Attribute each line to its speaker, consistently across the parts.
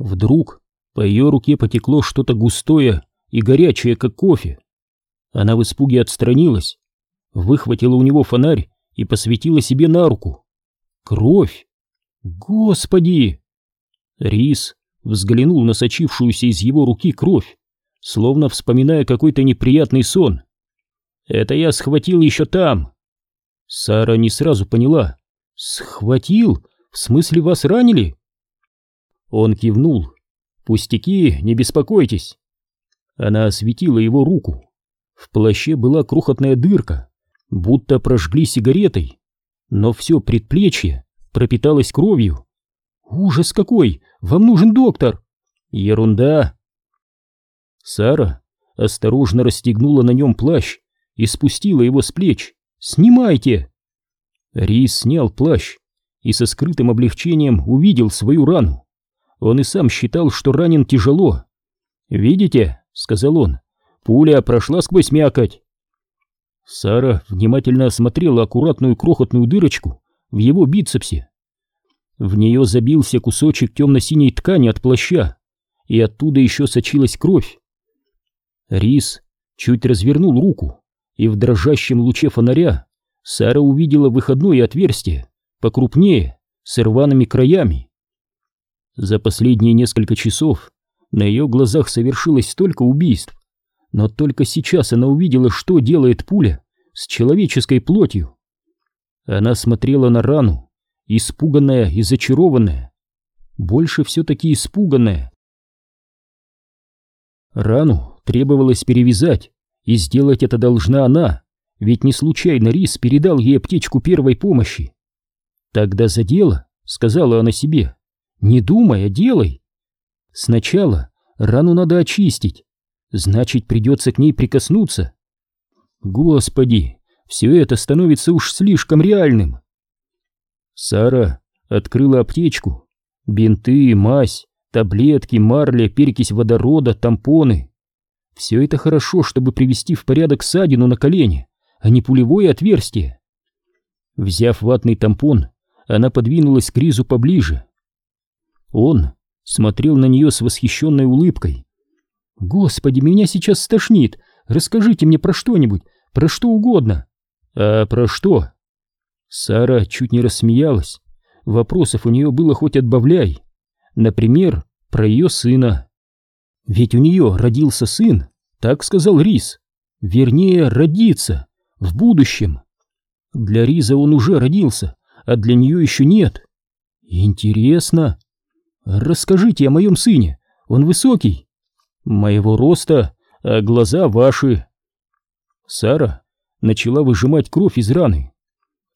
Speaker 1: Вдруг по ее руке потекло что-то густое и горячее, как кофе. Она в испуге отстранилась, выхватила у него фонарь и посветила себе на руку. Кровь! Господи! Рис взглянул на сочившуюся из его руки кровь, словно вспоминая какой-то неприятный сон. «Это я схватил еще там!» Сара не сразу поняла. «Схватил? В смысле вас ранили?» Он кивнул. «Пустяки, не беспокойтесь!» Она осветила его руку. В плаще была крохотная дырка, будто прожгли сигаретой, но все предплечье пропиталось кровью. «Ужас какой! Вам нужен доктор!» «Ерунда!» Сара осторожно расстегнула на нем плащ и спустила его с плеч. «Снимайте!» Рис снял плащ и со скрытым облегчением увидел свою рану. Он и сам считал, что ранен тяжело. «Видите?» — сказал он. «Пуля прошла сквозь мякоть». Сара внимательно осмотрела аккуратную крохотную дырочку в его бицепсе. В нее забился кусочек темно-синей ткани от плаща, и оттуда еще сочилась кровь. Рис чуть развернул руку, и в дрожащем луче фонаря Сара увидела выходное отверстие, покрупнее, с рваными краями. За последние несколько часов на ее глазах совершилось столько убийств, но только сейчас она увидела, что делает пуля с человеческой плотью. Она смотрела на рану, испуганная и зачарованная. Больше все-таки испуганная. Рану требовалось перевязать, и сделать это должна она, ведь не случайно Рис передал ей аптечку первой помощи. «Тогда за дело», — сказала она себе, — «не думай, а делай. Сначала рану надо очистить, значит, придется к ней прикоснуться. Господи, все это становится уж слишком реальным. Сара открыла аптечку. Бинты, мазь, таблетки, марля, перекись водорода, тампоны. Все это хорошо, чтобы привести в порядок ссадину на колене, а не пулевое отверстие. Взяв ватный тампон, она подвинулась к Ризу поближе. Он смотрел на нее с восхищенной улыбкой. «Господи, меня сейчас стошнит! Расскажите мне про что-нибудь, про что угодно!» «А про что?» Сара чуть не рассмеялась. Вопросов у нее было хоть отбавляй. Например, про ее сына. Ведь у нее родился сын, так сказал Рис. Вернее, родится, в будущем. Для Риза он уже родился, а для нее еще нет. Интересно. Расскажите о моем сыне. Он высокий. Моего роста, а глаза ваши. Сара начала выжимать кровь из раны.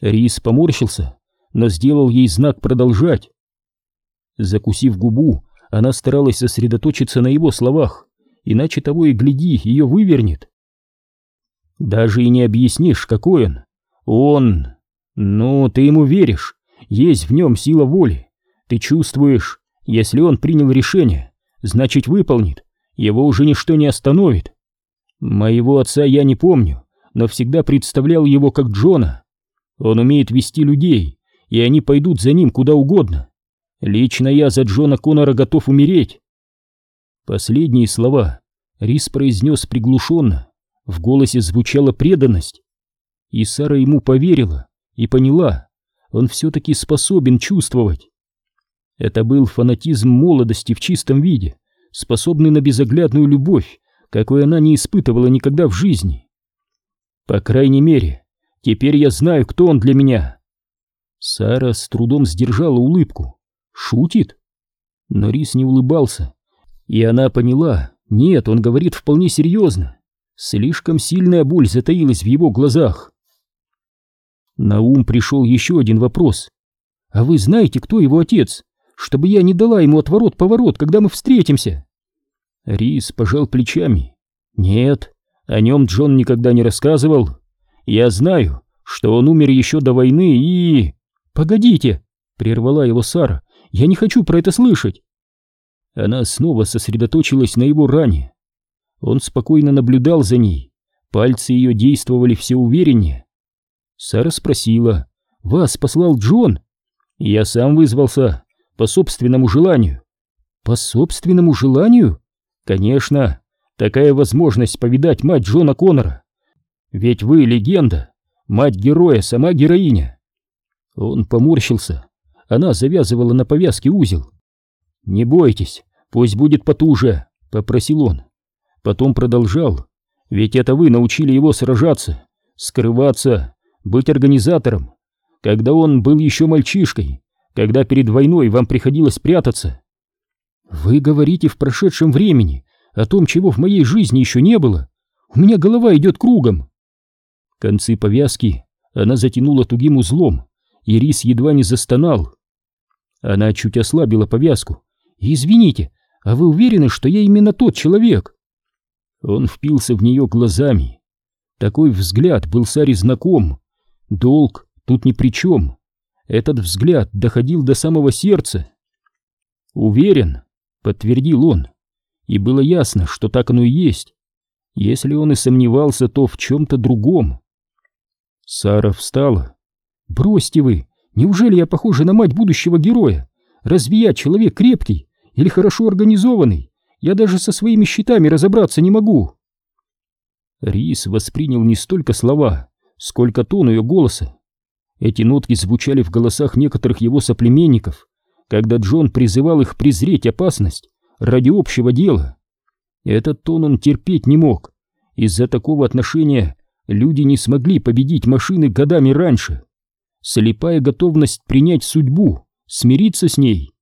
Speaker 1: Рис поморщился, но сделал ей знак продолжать. Закусив губу, она старалась сосредоточиться на его словах, иначе того и гляди, ее вывернет. Даже и не объяснишь, какой он. Он... Ну, ты ему веришь, есть в нем сила воли. Ты чувствуешь, если он принял решение, значит выполнит, его уже ничто не остановит. Моего отца я не помню, но всегда представлял его как Джона. Он умеет вести людей, и они пойдут за ним куда угодно. Лично я за Джона Коннора готов умереть. Последние слова Рис произнес приглушенно, в голосе звучала преданность. И Сара ему поверила и поняла, он все-таки способен чувствовать. Это был фанатизм молодости в чистом виде, способный на безоглядную любовь, какой она не испытывала никогда в жизни. По крайней мере, Теперь я знаю, кто он для меня. Сара с трудом сдержала улыбку. Шутит? Но Рис не улыбался. И она поняла, нет, он говорит вполне серьезно. Слишком сильная боль затаилась в его глазах. На ум пришел еще один вопрос. «А вы знаете, кто его отец? Чтобы я не дала ему отворот-поворот, когда мы встретимся?» Рис пожал плечами. «Нет, о нем Джон никогда не рассказывал. Я знаю, что он умер еще до войны и... Погодите, прервала его Сара. Я не хочу про это слышать. Она снова сосредоточилась на его ране. Он спокойно наблюдал за ней. Пальцы ее действовали все увереннее. Сара спросила. «Вас послал Джон?» «Я сам вызвался, по собственному желанию». По собственному желанию? Конечно, такая возможность повидать мать Джона Коннора. Ведь вы легенда, мать героя, сама героиня. Он поморщился. Она завязывала на повязке узел. «Не бойтесь, пусть будет потуже», — попросил он. Потом продолжал. «Ведь это вы научили его сражаться, скрываться, быть организатором, когда он был еще мальчишкой, когда перед войной вам приходилось прятаться. Вы говорите в прошедшем времени о том, чего в моей жизни еще не было. У меня голова идет кругом. Концы повязки она затянула тугим узлом, и Рис едва не застонал. Она чуть ослабила повязку. «Извините, а вы уверены, что я именно тот человек?» Он впился в нее глазами. Такой взгляд был Саре знаком. Долг тут ни при чем. Этот взгляд доходил до самого сердца. «Уверен», — подтвердил он, и было ясно, что так оно и есть. Если он и сомневался, то в чем-то другом. Сара встала. «Бросьте вы! Неужели я похожа на мать будущего героя? Разве я человек крепкий или хорошо организованный? Я даже со своими счетами разобраться не могу!» Рис воспринял не столько слова, сколько тон ее голоса. Эти нотки звучали в голосах некоторых его соплеменников, когда Джон призывал их презреть опасность ради общего дела. Этот тон он терпеть не мог. Из-за такого отношения люди не смогли победить машины годами раньше. Слепая готовность принять судьбу, смириться с ней.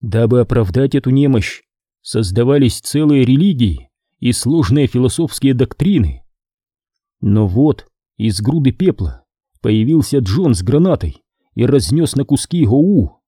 Speaker 1: Дабы оправдать эту немощь, создавались целые религии и сложные философские доктрины. Но вот из груды пепла появился Джон с гранатой и разнес на куски Гоу.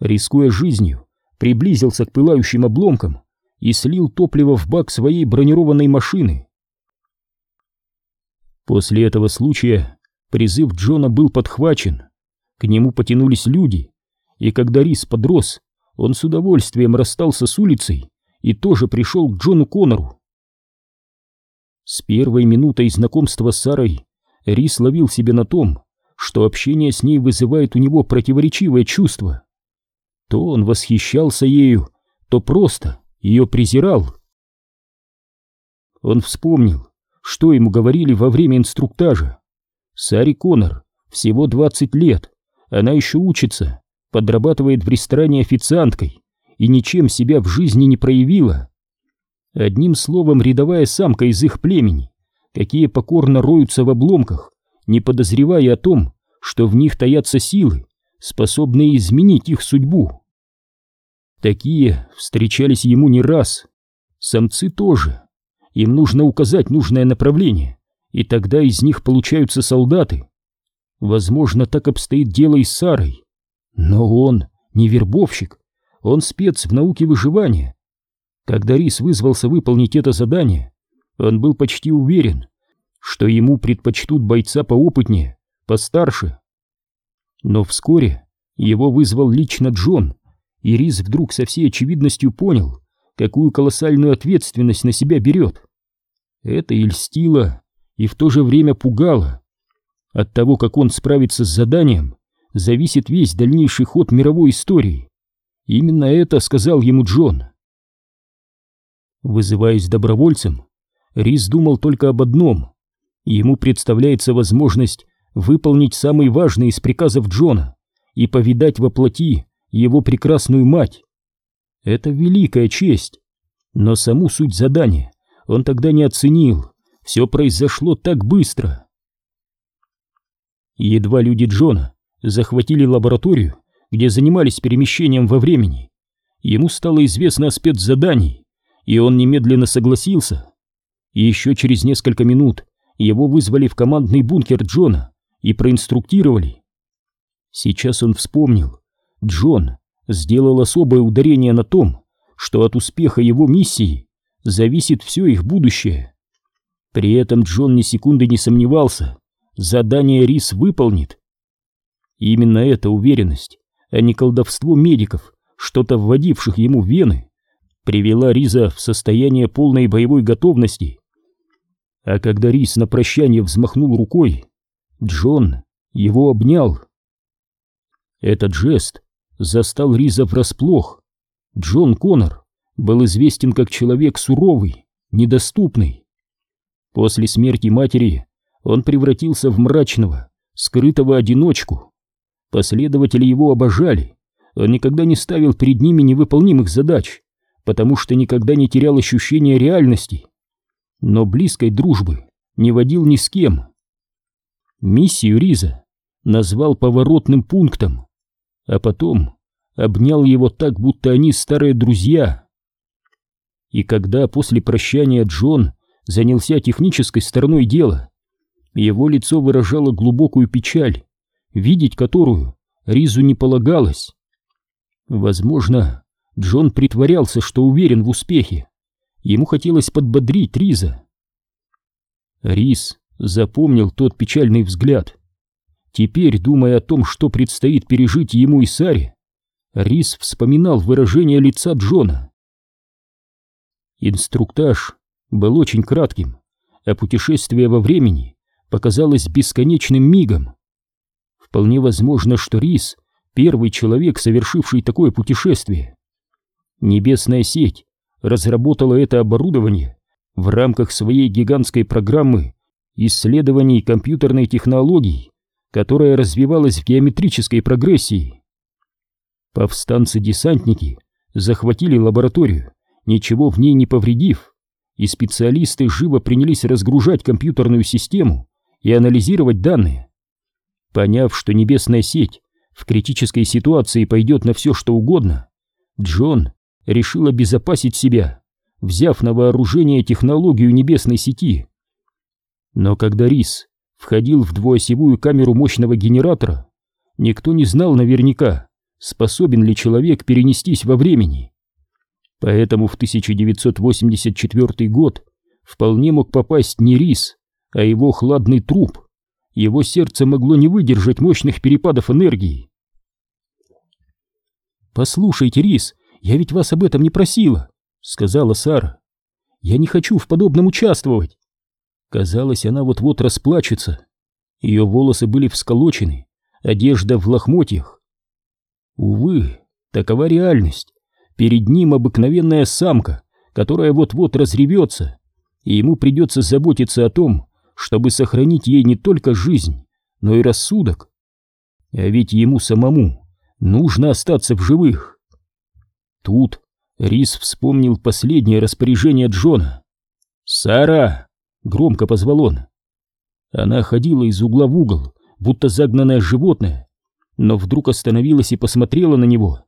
Speaker 1: Рискуя жизнью, приблизился к пылающим обломкам и слил топливо в бак своей бронированной машины. После этого случая призыв Джона был подхвачен, к нему потянулись люди, и когда Рис подрос, он с удовольствием расстался с улицей и тоже пришел к Джону Коннору. С первой минутой знакомства с Сарой Рис ловил себя на том, что общение с ней вызывает у него противоречивое чувство. То он восхищался ею, то просто ее презирал. Он вспомнил, что ему говорили во время инструктажа. Сари Коннор, всего 20 лет, она еще учится, подрабатывает в ресторане официанткой и ничем себя в жизни не проявила. Одним словом, рядовая самка из их племени, какие покорно роются в обломках, не подозревая о том, что в них таятся силы, способные изменить их судьбу. Такие встречались ему не раз. Самцы тоже. Им нужно указать нужное направление, и тогда из них получаются солдаты. Возможно, так обстоит дело и с Сарой. Но он не вербовщик, он спец в науке выживания. Когда Рис вызвался выполнить это задание, он был почти уверен, что ему предпочтут бойца поопытнее, постарше. Но вскоре его вызвал лично Джон, и Рис вдруг со всей очевидностью понял, какую колоссальную ответственность на себя берет. Это и льстило, и в то же время пугало. От того, как он справится с заданием, зависит весь дальнейший ход мировой истории. Именно это сказал ему Джон. Вызываясь добровольцем, Рис думал только об одном. Ему представляется возможность выполнить самый важный из приказов Джона и повидать во плоти его прекрасную мать. Это великая честь, но саму суть задания он тогда не оценил, все произошло так быстро. Едва люди Джона захватили лабораторию, где занимались перемещением во времени, ему стало известно о спецзадании, и он немедленно согласился. И еще через несколько минут его вызвали в командный бункер Джона и проинструктировали. Сейчас он вспомнил, Джон сделал особое ударение на том, что от успеха его миссии зависит все их будущее. При этом Джон ни секунды не сомневался, задание Рис выполнит. Именно эта уверенность, а не колдовство медиков, что-то вводивших ему в вены, привела Риза в состояние полной боевой готовности. А когда Рис на прощание взмахнул рукой, Джон его обнял. Этот жест застал Риза врасплох. Джон Коннор был известен как человек суровый, недоступный. После смерти матери он превратился в мрачного, скрытого одиночку. Последователи его обожали, он никогда не ставил перед ними невыполнимых задач, потому что никогда не терял ощущения реальности. Но близкой дружбы не водил ни с кем. Миссию Риза назвал поворотным пунктом, а потом обнял его так, будто они старые друзья. И когда после прощания Джон занялся технической стороной дела, его лицо выражало глубокую печаль, видеть которую Ризу не полагалось. Возможно, Джон притворялся, что уверен в успехе. Ему хотелось подбодрить Риза. Риз запомнил тот печальный взгляд. Теперь, думая о том, что предстоит пережить ему и Саре, Рис вспоминал выражение лица Джона. Инструктаж был очень кратким, а путешествие во времени показалось бесконечным мигом. Вполне возможно, что Рис — первый человек, совершивший такое путешествие. Небесная сеть разработала это оборудование в рамках своей гигантской программы исследований компьютерной технологии, которая развивалась в геометрической прогрессии. Повстанцы-десантники захватили лабораторию, ничего в ней не повредив, и специалисты живо принялись разгружать компьютерную систему и анализировать данные. Поняв, что небесная сеть в критической ситуации пойдет на все, что угодно, Джон решил обезопасить себя, взяв на вооружение технологию небесной сети. Но когда Рис входил в двуосевую камеру мощного генератора, никто не знал наверняка, способен ли человек перенестись во времени. Поэтому в 1984 год вполне мог попасть не рис, а его хладный труп. Его сердце могло не выдержать мощных перепадов энергии. «Послушайте, Рис, я ведь вас об этом не просила», — сказала Сара. «Я не хочу в подобном участвовать». Казалось, она вот-вот расплачется. Ее волосы были всколочены, одежда в лохмотьях. Увы, такова реальность. Перед ним обыкновенная самка, которая вот-вот разревется, и ему придется заботиться о том, чтобы сохранить ей не только жизнь, но и рассудок. А ведь ему самому нужно остаться в живых. Тут Рис вспомнил последнее распоряжение Джона. «Сара!» — громко позвал он. Она ходила из угла в угол, будто загнанное животное, но вдруг остановилась и посмотрела на него.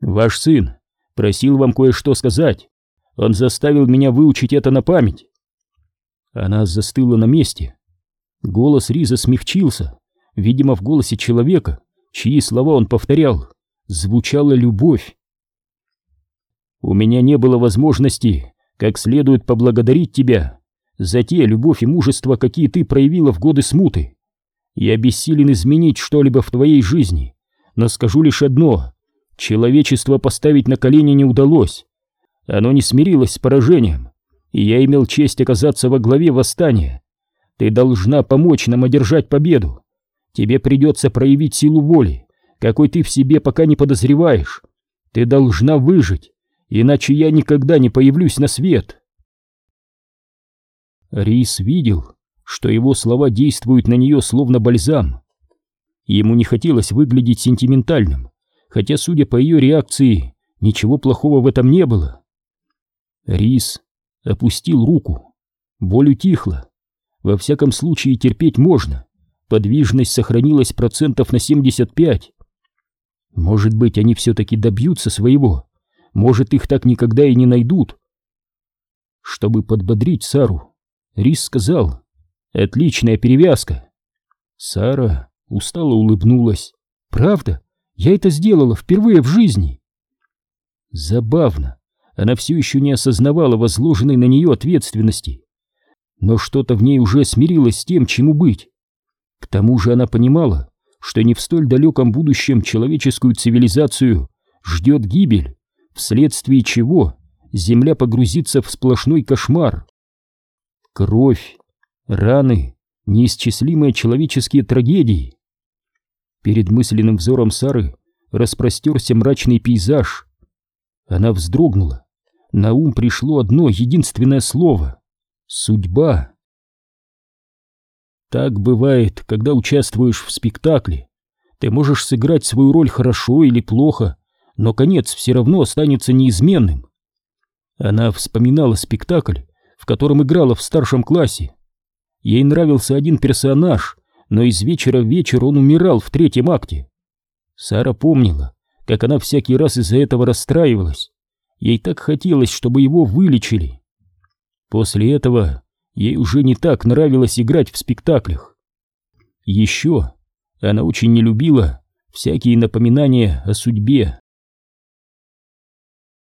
Speaker 1: «Ваш сын просил вам кое-что сказать. Он заставил меня выучить это на память». Она застыла на месте. Голос Риза смягчился. Видимо, в голосе человека, чьи слова он повторял, звучала любовь. «У меня не было возможности как следует поблагодарить тебя за те любовь и мужество, какие ты проявила в годы смуты. Я бессилен изменить что-либо в твоей жизни, но скажу лишь одно. Человечество поставить на колени не удалось. Оно не смирилось с поражением, и я имел честь оказаться во главе восстания. Ты должна помочь нам одержать победу. Тебе придется проявить силу воли, какой ты в себе пока не подозреваешь. Ты должна выжить, иначе я никогда не появлюсь на свет. Рис видел, что его слова действуют на нее словно бальзам. Ему не хотелось выглядеть сентиментальным, хотя, судя по ее реакции, ничего плохого в этом не было. Рис опустил руку. Боль утихла. Во всяком случае, терпеть можно. Подвижность сохранилась процентов на 75. Может быть, они все-таки добьются своего. Может, их так никогда и не найдут. Чтобы подбодрить Сару, Рис сказал, Отличная перевязка. Сара устало улыбнулась. Правда? Я это сделала впервые в жизни. Забавно. Она все еще не осознавала возложенной на нее ответственности. Но что-то в ней уже смирилось с тем, чему быть. К тому же она понимала, что не в столь далеком будущем человеческую цивилизацию ждет гибель, вследствие чего Земля погрузится в сплошной кошмар. Кровь, раны, неисчислимые человеческие трагедии. Перед мысленным взором Сары распростерся мрачный пейзаж. Она вздрогнула. На ум пришло одно единственное слово — судьба. Так бывает, когда участвуешь в спектакле. Ты можешь сыграть свою роль хорошо или плохо, но конец все равно останется неизменным. Она вспоминала спектакль, в котором играла в старшем классе. Ей нравился один персонаж, но из вечера в вечер он умирал в третьем акте. Сара помнила, как она всякий раз из-за этого расстраивалась. Ей так хотелось, чтобы его вылечили. После этого ей уже не так нравилось играть в спектаклях. Еще она очень не любила всякие напоминания о судьбе.